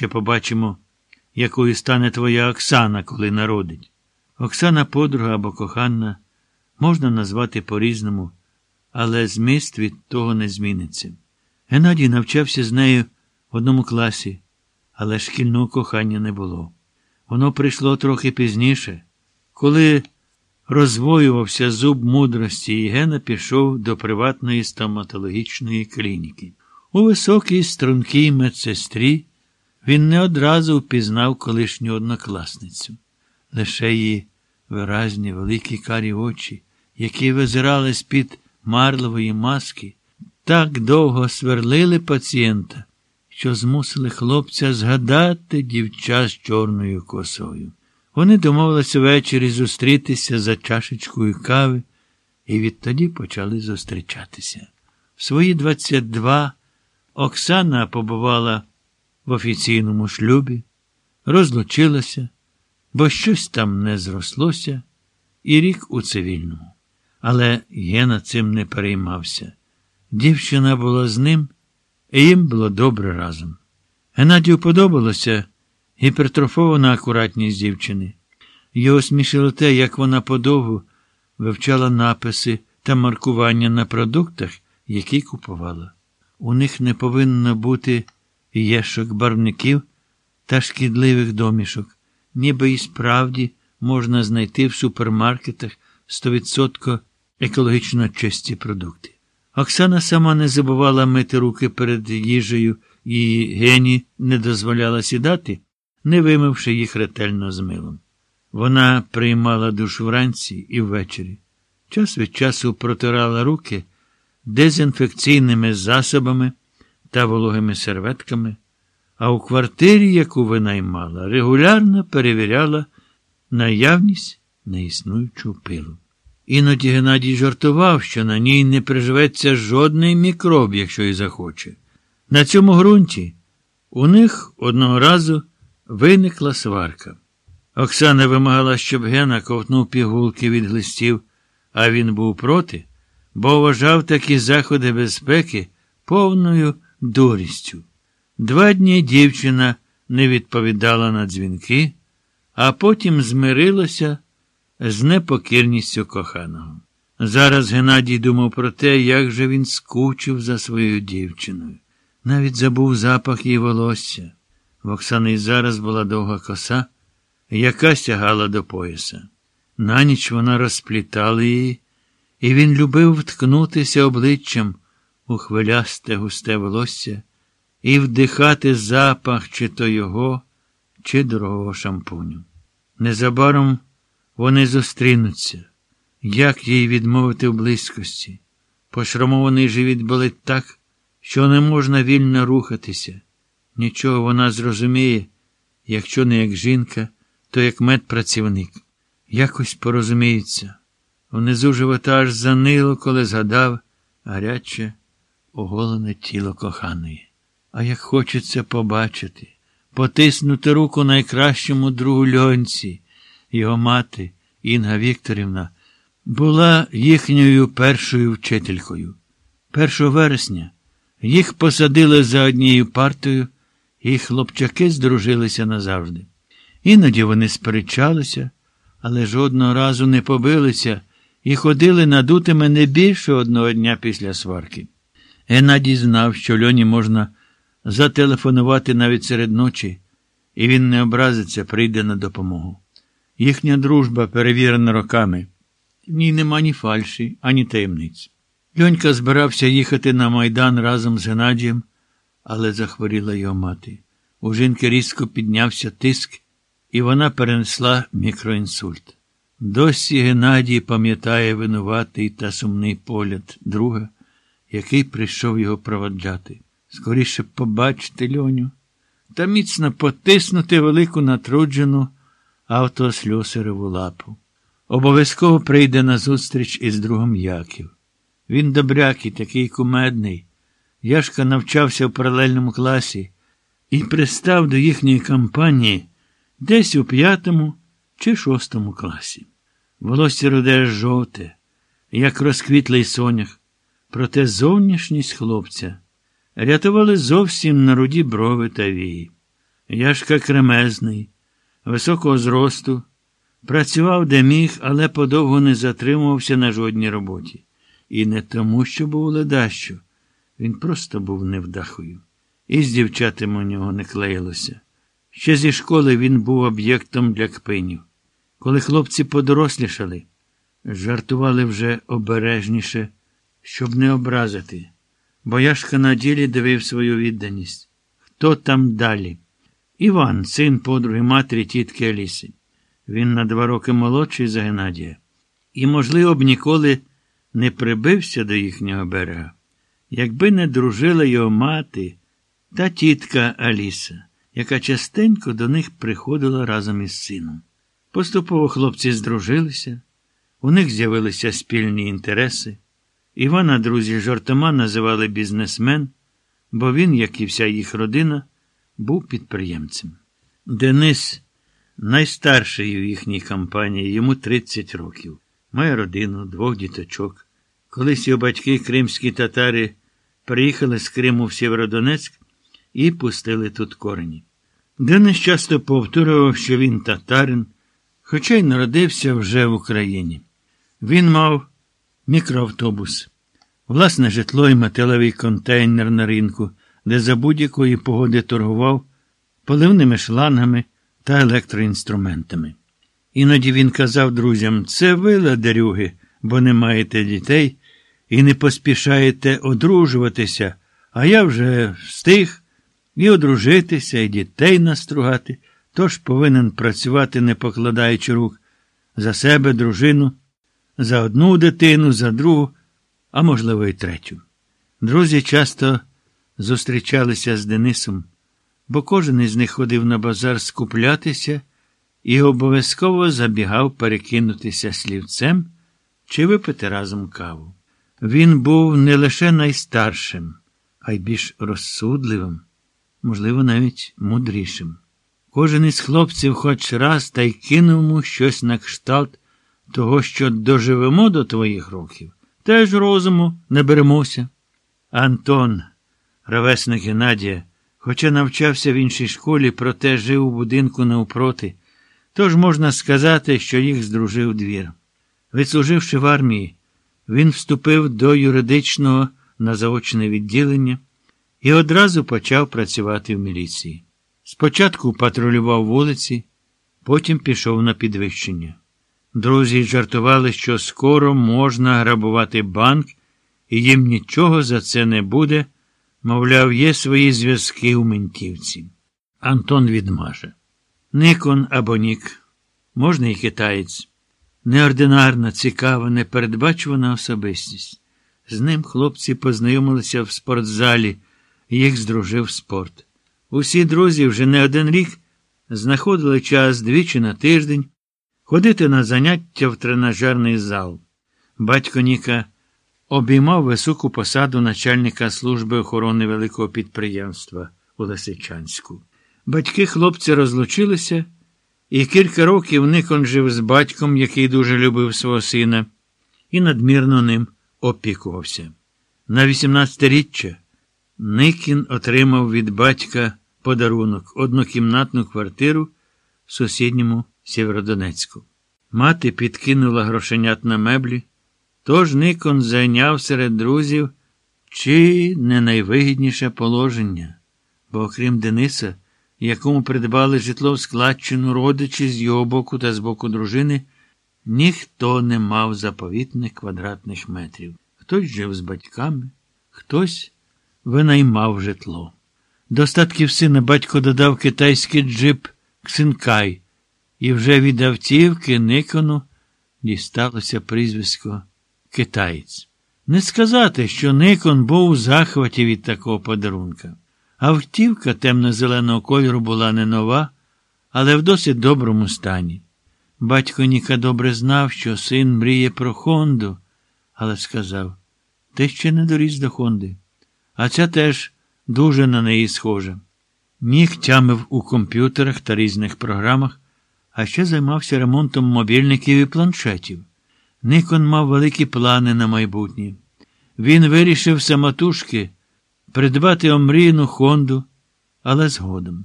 Ще побачимо, якою стане твоя Оксана, коли народить. Оксана подруга або коханна можна назвати по-різному, але зміст від того не зміниться. Геннадій навчався з нею в одному класі, але шкільного кохання не було. Воно прийшло трохи пізніше, коли розвоювався зуб мудрості, і Гена пішов до приватної стоматологічної клініки. У високій стрункій медсестрі він не одразу впізнав колишню однокласницю, лише її виразні великі карі очі, які визирали з-під марлової маски, так довго сверлили пацієнта, що змусили хлопця згадати дівча з чорною косою. Вони домовилися ввечері зустрітися за чашечкою кави і відтоді почали зустрічатися. В свої 22 Оксана побувала в офіційному шлюбі, розлучилася, бо щось там не зрослося, і рік у цивільному. Але Гена цим не переймався. Дівчина була з ним, і їм було добре разом. Геннадію подобалося гіпертрофована акуратність дівчини. Його смішило те, як вона подовгу вивчала написи та маркування на продуктах, які купувала. У них не повинно бути єшок барвників та шкідливих домішок, ніби і справді можна знайти в супермаркетах 100% екологічно чисті продукти. Оксана сама не забувала мити руки перед їжею і гені не дозволяла сідати, не вимивши їх ретельно з милом. Вона приймала душ вранці і ввечері. Час від часу протирала руки дезінфекційними засобами та вологими серветками, а у квартирі, яку винаймала, регулярно перевіряла наявність неіснуючого пилу. Іноді Геннадій жартував, що на ній не приживеться жодний мікроб, якщо й захоче. На цьому ґрунті у них одного разу виникла сварка. Оксана вимагала, щоб Гена ковтнув пігулки від глистів, а він був проти, бо вважав такі заходи безпеки повною дурістю. Два дні дівчина не відповідала на дзвінки, а потім змирилася з непокірністю коханого. Зараз Геннадій думав про те, як же він скучив за своєю дівчиною. Навіть забув запах її волосся. В Оксани зараз була довга коса, яка сягала до пояса. На ніч вона розплітала її, і він любив вткнутися обличчям у хвилясте густе волосся і вдихати запах чи то його, чи дорогого шампуню. Незабаром вони зустрінуться. Як їй відмовити в близькості? Пошрамований живіт болить так, що не можна вільно рухатися. Нічого вона зрозуміє, якщо не як жінка, то як медпрацівник. Якось порозуміються. Внизу живота аж занило, коли згадав гаряче, оголене тіло коханої. А як хочеться побачити, потиснути руку найкращому другу льонці, його мати, Інга Вікторівна, була їхньою першою вчителькою. 1 вересня їх посадили за однією партою, і хлопчаки здружилися назавжди. Іноді вони сперечалися, але жодного разу не побилися і ходили надутими не більше одного дня після сварки. Геннадій знав, що льоні можна зателефонувати навіть серед ночі, і він не образиться, прийде на допомогу. Їхня дружба перевірена роками. В ній нема ні фальші, ані таємниць. Льонька збирався їхати на майдан разом з Геннадієм, але захворіла його мати. У жінки різко піднявся тиск, і вона перенесла мікроінсульт. Досі Геннадій пам'ятає винуватий та сумний погляд друга, який прийшов його проводжати. Скоріше побачити льоню та міцно потиснути велику натруджену автослюсареву лапу. Обов'язково прийде на зустріч із другом Яків. Він добрякий, такий кумедний. Яшка навчався в паралельному класі і пристав до їхньої компанії десь у п'ятому чи шостому класі. Волосся руде жовте, як розквітлий сонях, проте зовнішність хлопця рятували зовсім на руді брови та вії. Яшка кремезний, високого зросту, працював де міг, але подовго не затримувався на жодній роботі. І не тому, що був ледащо. Він просто був невдахою. І з дівчатами у нього не клеїлося. Ще зі школи він був об'єктом для кпинів. Коли хлопці подорослішали, жартували вже обережніше, щоб не образити. Бо Яшка на ділі дивив свою відданість. Хто там далі? Іван, син подруги матері тітки Аліси. Він на два роки молодший за Геннадія. І, можливо, б ніколи не прибився до їхнього берега, якби не дружила його мати та тітка Аліса, яка частенько до них приходила разом із сином. Поступово хлопці здружилися, у них з'явилися спільні інтереси. Івана друзі жартома називали бізнесмен, бо він, як і вся їх родина, був підприємцем. Денис найстарший у їхній компанії, йому 30 років. Має родину, двох діточок. Колись його батьки, кримські татари, приїхали з Криму в Сєвєродонецьк і пустили тут корені. Денис часто повторював, що він татарин, хоча й народився вже в Україні. Він мав мікроавтобус, власне житло і металевий контейнер на ринку, де за будь-якої погоди торгував поливними шлангами та електроінструментами. Іноді він казав друзям, це ви, ладарюги, бо не маєте дітей і не поспішаєте одружуватися, а я вже встиг і одружитися, і дітей настругати, тож повинен працювати, не покладаючи рук, за себе, дружину, за одну дитину, за другу, а можливо, і третю. Друзі часто зустрічалися з Денисом, бо кожен із них ходив на базар скуплятися і обов'язково забігав перекинутися слівцем чи випити разом каву. Він був не лише найстаршим, а й більш розсудливим, можливо, навіть мудрішим. Кожен із хлопців хоч раз та й кинув йому щось на кшталт того, що доживемо до твоїх років, теж розуму не беремося. Антон, ровесник Геннадія, хоча навчався в іншій школі, проте жив у будинку навпроти, тож можна сказати, що їх здружив двір. Відслуживши в армії, він вступив до юридичного на заочне відділення і одразу почав працювати в міліції. Спочатку патрулював вулиці, потім пішов на підвищення. Друзі жартували, що скоро можна грабувати банк, і їм нічого за це не буде, мовляв, є свої зв'язки у ментівці. Антон відмаже. Никон або Нік, можна і китаєць. Неординарна, цікава, непередбачувана особистість. З ним хлопці познайомилися в спортзалі, їх здружив спорт. Усі друзі вже не один рік знаходили час двічі на тиждень ходити на заняття в тренажерний зал. Батько Ніка обіймав високу посаду начальника служби охорони великого підприємства у Лисичанську. Батьки хлопця розлучилися, і кілька років Никон жив з батьком, який дуже любив свого сина, і надмірно ним опікувався. На 18-річчя Никін отримав від батька подарунок однокімнатну квартиру в сусідньому Сєвєродонецьку. Мати підкинула грошенят на меблі, тож Никон зайняв серед друзів чи не найвигідніше положення, бо окрім Дениса, якому придбали житло в складчину родичі з його боку та з боку дружини, ніхто не мав заповітних квадратних метрів. Хтось жив з батьками, хтось винаймав житло. До статків сина батько додав китайський джип Ксинкай, і вже від автівки Никону дісталося прізвисько Китаєць. Не сказати, що Никон був у захваті від такого подарунка. Автівка темно-зеленого кольору була не нова, але в досить доброму стані. Батько Ніка добре знав, що син мріє про Хонду, але сказав: Ти ще не доріс до Хонди. А ця теж дуже на неї схожа. Нік тямив у комп'ютерах та різних програмах, а ще займався ремонтом мобільників і планшетів. Никон мав великі плани на майбутнє. Він вирішив самотужки придбати омрійну Хонду, але згодом.